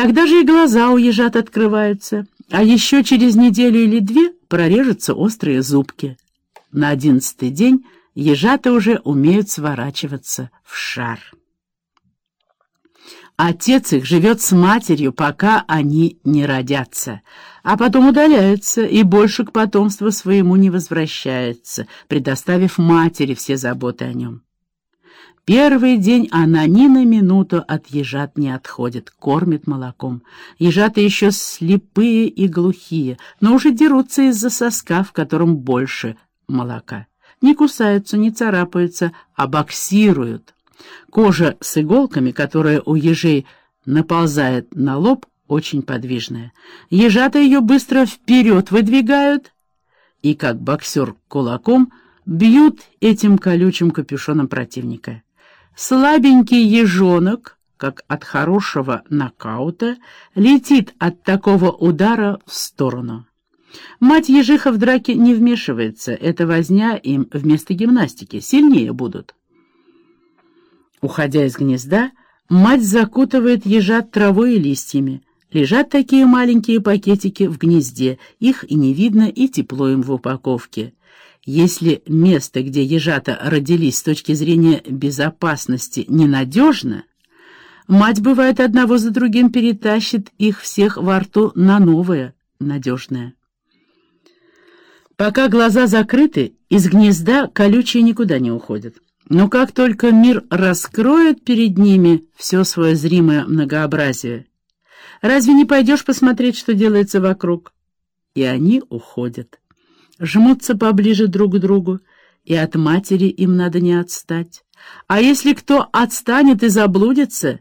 Тогда же и глаза у ежат открываются, а еще через неделю или две прорежутся острые зубки. На одиннадцатый день ежата уже умеют сворачиваться в шар. Отец их живет с матерью, пока они не родятся, а потом удаляется и больше к потомству своему не возвращается, предоставив матери все заботы о нем. Первый день она ни на минуту от ежат не отходит, кормит молоком. Ежаты еще слепые и глухие, но уже дерутся из-за соска, в котором больше молока. Не кусаются, не царапаются, а боксируют. Кожа с иголками, которая у ежей наползает на лоб, очень подвижная. Ежата ее быстро вперед выдвигают и, как боксер кулаком, бьют этим колючим капюшоном противника. Слабенький ежонок, как от хорошего нокаута, летит от такого удара в сторону. Мать ежиха в драке не вмешивается, это возня им вместо гимнастики, сильнее будут. Уходя из гнезда, мать закутывает ежат травой и листьями. Лежат такие маленькие пакетики в гнезде, их и не видно, и тепло им в упаковке. Если место, где ежата родились с точки зрения безопасности, ненадежно, мать, бывает, одного за другим перетащит их всех во рту на новое, надежное. Пока глаза закрыты, из гнезда колючие никуда не уходят. Но как только мир раскроет перед ними все свое зримое многообразие, разве не пойдешь посмотреть, что делается вокруг? И они уходят. Жмутся поближе друг к другу, и от матери им надо не отстать. А если кто отстанет и заблудится,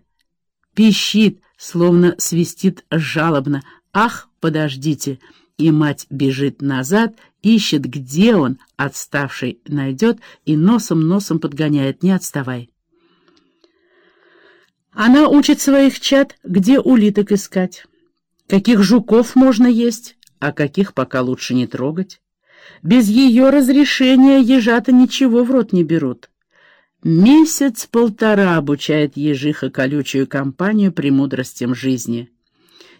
пищит, словно свистит жалобно. «Ах, подождите!» И мать бежит назад ищет, где он, отставший, найдет, и носом-носом подгоняет, не отставай. Она учит своих чад, где улиток искать, каких жуков можно есть, а каких пока лучше не трогать. Без ее разрешения ежата ничего в рот не берут. Месяц-полтора обучает ежиха колючую компанию премудростям жизни.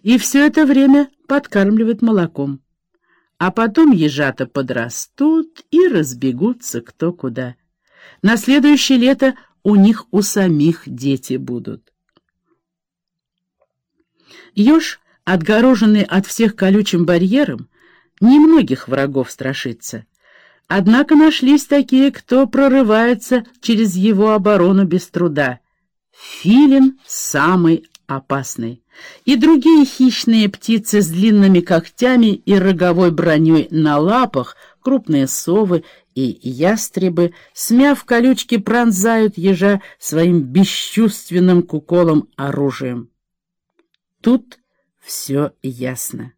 И все это время подкармливает молоком а потом ежата подрастут и разбегутся кто куда. На следующее лето у них у самих дети будут. Еж, отгороженный от всех колючим барьером, немногих врагов страшится. Однако нашлись такие, кто прорывается через его оборону без труда. Филин самый опасный и другие хищные птицы с длинными когтями и роговой броней на лапах, крупные совы и ястребы, смяв колючки, пронзают ежа своим бесчувственным куколом оружием. Тут все ясно.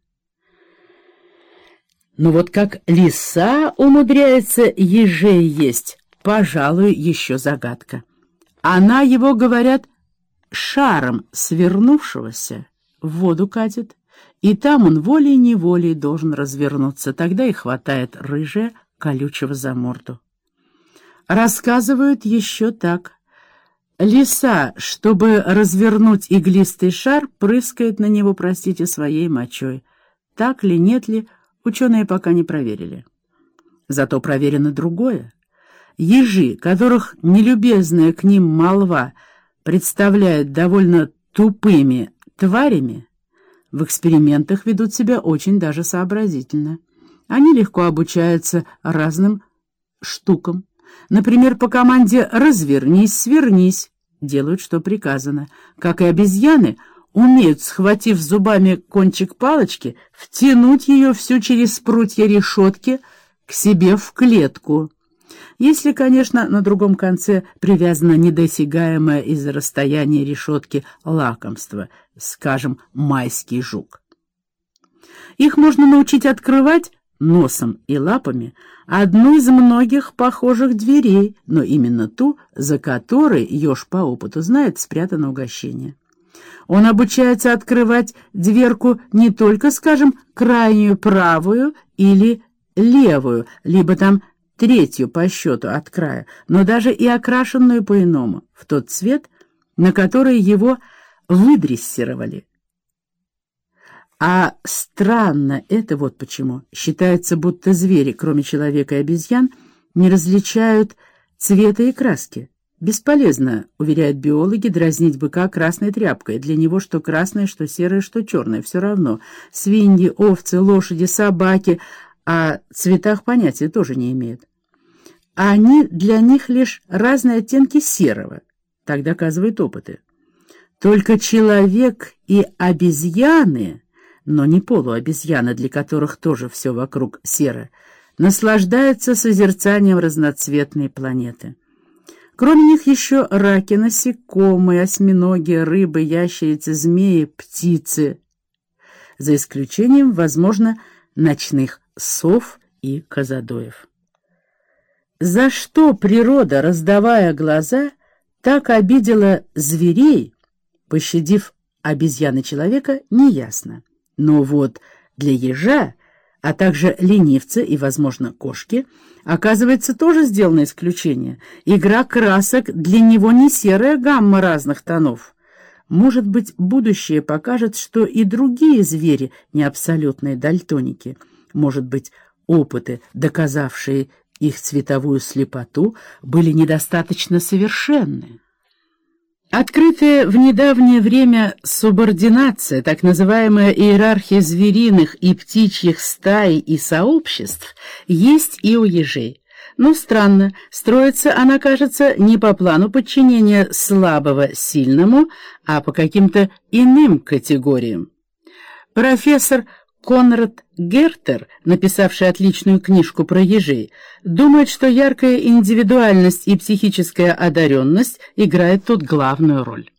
Но вот как лиса умудряется ежей есть, пожалуй, еще загадка. Она его, говорят, шаром свернувшегося в воду катит, и там он волей-неволей должен развернуться, тогда и хватает рыжая колючего за морду. Рассказывают еще так. Лиса, чтобы развернуть иглистый шар, прыскает на него, простите, своей мочой. Так ли, нет ли, ученые пока не проверили. Зато проверено другое. Ежи, которых нелюбезная к ним молва — представляют довольно тупыми тварями, в экспериментах ведут себя очень даже сообразительно. Они легко обучаются разным штукам. Например, по команде «развернись», «свернись» делают, что приказано. Как и обезьяны, умеют, схватив зубами кончик палочки, втянуть ее всю через прутья решетки к себе в клетку. Если, конечно, на другом конце привязано недосягаемое из-за расстояния решетки лакомство, скажем, майский жук. Их можно научить открывать носом и лапами одну из многих похожих дверей, но именно ту, за которой еж по опыту знает спрятано угощение. Он обучается открывать дверку не только, скажем, крайнюю правую или левую, либо там третью по счету от края, но даже и окрашенную по-иному, в тот цвет, на который его выдрессировали. А странно это вот почему. Считается, будто звери, кроме человека и обезьян, не различают цвета и краски. Бесполезно, уверяют биологи, дразнить быка красной тряпкой. Для него что красное, что серое, что черное, все равно. Свиньи, овцы, лошади, собаки о цветах понятия тоже не имеют. А они для них лишь разные оттенки серого. Так доказывают опыты. Только человек и обезьяны, но не полуобезьяны, для которых тоже все вокруг серо, наслаждаются созерцанием разноцветной планеты. Кроме них еще раки, насекомые, осьминоги, рыбы, ящерицы, змеи, птицы. За исключением, возможно, ночных сов и казадоев. За что природа, раздавая глаза, так обидела зверей, пощадив обезьяны человека, неясно. Но вот для ежа а также ленивцы и, возможно, кошки, оказывается, тоже сделано исключение. Игра красок для него не серая гамма разных тонов. Может быть, будущее покажет, что и другие звери не абсолютные дальтоники. Может быть, опыты, доказавшие их цветовую слепоту, были недостаточно совершенны. Открытая в недавнее время субординация, так называемая иерархия звериных и птичьих стаи и сообществ, есть и у ежей. Но странно, строится она, кажется, не по плану подчинения слабого сильному, а по каким-то иным категориям. Профессор Конрад Гертер, написавший отличную книжку про ежей, думает, что яркая индивидуальность и психическая одаренность играют тут главную роль.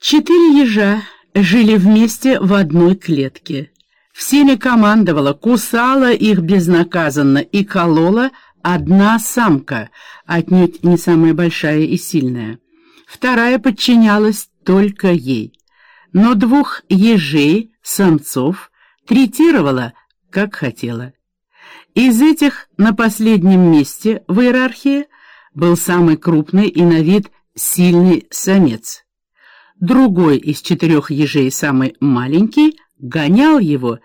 Четыре ежа жили вместе в одной клетке. Всеми командовала, кусала их безнаказанно и колола одна самка, отнюдь не самая большая и сильная. Вторая подчинялась только ей. Но двух ежей самцов третировала, как хотела. Из этих на последнем месте в иерархии был самый крупный и на вид сильный самец. Другой из четырех ежей, самый маленький, гонял его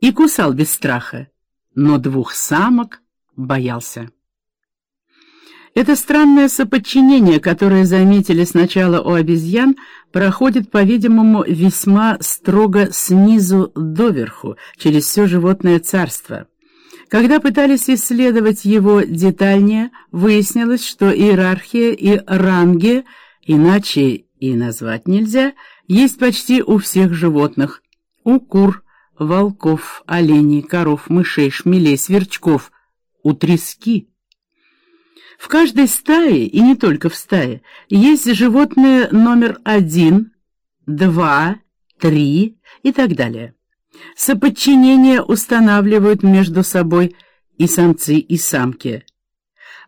и кусал без страха, но двух самок боялся. Это странное соподчинение, которое заметили сначала у обезьян, проходит, по-видимому, весьма строго снизу доверху, через все животное царство. Когда пытались исследовать его детальнее, выяснилось, что иерархия и ранги, иначе и назвать нельзя, есть почти у всех животных. У кур, волков, оленей, коров, мышей, шмелей, сверчков, у трески. В каждой стае, и не только в стае, есть животные номер один, два, три и так далее. Соподчинение устанавливают между собой и самцы, и самки,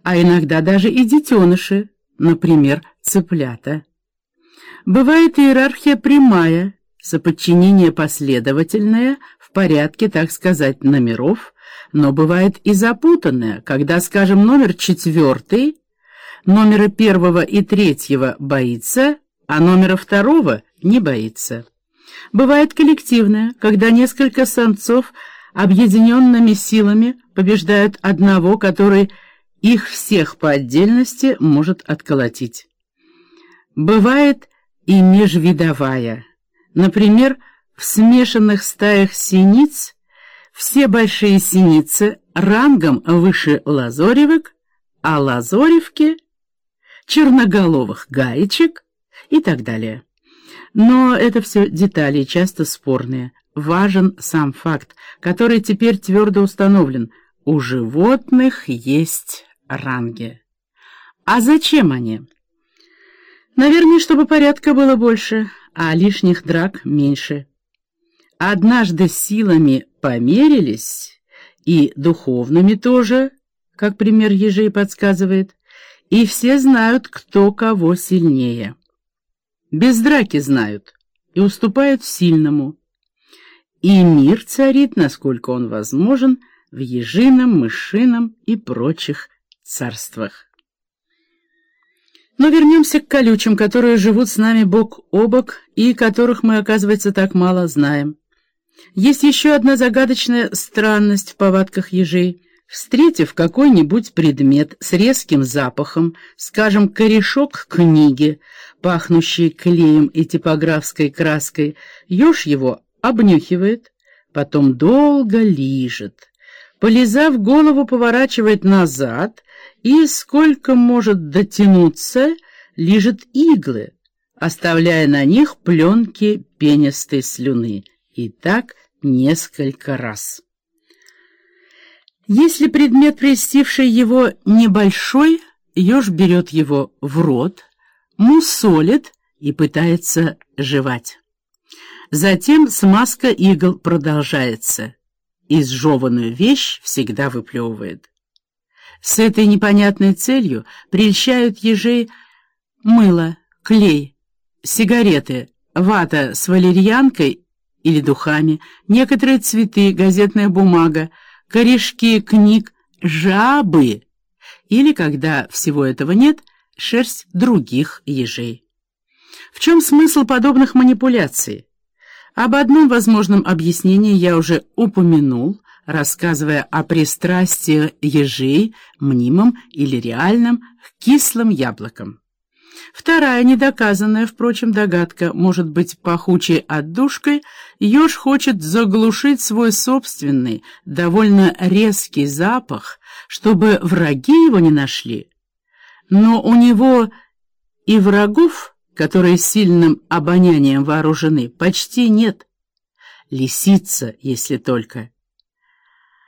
а иногда даже и детеныши, например, цыплята. Бывает иерархия прямая, соподчинение последовательное, в порядке, так сказать, номеров – но бывает и запутанное, когда, скажем, номер четвертый, номера первого и третьего боится, а номера второго не боится. Бывает коллективное, когда несколько самцов объединенными силами побеждают одного, который их всех по отдельности может отколотить. Бывает и межвидовая. Например, в смешанных стаях синиц все большие синицы рангом выше лазоревок, а лазоревки — черноголовых гаечек и так далее. Но это все детали, часто спорные. Важен сам факт, который теперь твердо установлен. У животных есть ранги. А зачем они? Наверное, чтобы порядка было больше, а лишних драк меньше. Однажды силами померились, и духовными тоже, как пример ежей подсказывает, и все знают, кто кого сильнее. Без драки знают и уступают сильному. И мир царит, насколько он возможен, в ежином, мышином и прочих царствах. Но вернемся к колючим, которые живут с нами бок о бок и которых мы, оказывается, так мало знаем. Есть еще одна загадочная странность в повадках ежей. Встретив какой-нибудь предмет с резким запахом, скажем, корешок книги, пахнущий клеем и типографской краской, еж его обнюхивает, потом долго лижет. Полизав голову, поворачивает назад и, сколько может дотянуться, лижет иглы, оставляя на них пленки пенистой слюны. И так несколько раз. Если предмет, прельстивший его, небольшой, еж берет его в рот, мусолит и пытается жевать. Затем смазка игл продолжается. Изжеванную вещь всегда выплевывает. С этой непонятной целью прельщают ежей мыло, клей, сигареты, вата с валерьянкой или духами, некоторые цветы, газетная бумага, корешки книг, жабы или, когда всего этого нет, шерсть других ежей. В чем смысл подобных манипуляций? Об одном возможном объяснении я уже упомянул, рассказывая о пристрастии ежей, мнимом или реальном, к кислым яблокам. Вторая, недоказанная, впрочем, догадка, может быть пахучей отдушкой, еж хочет заглушить свой собственный, довольно резкий запах, чтобы враги его не нашли. Но у него и врагов, которые сильным обонянием вооружены, почти нет. Лисица, если только.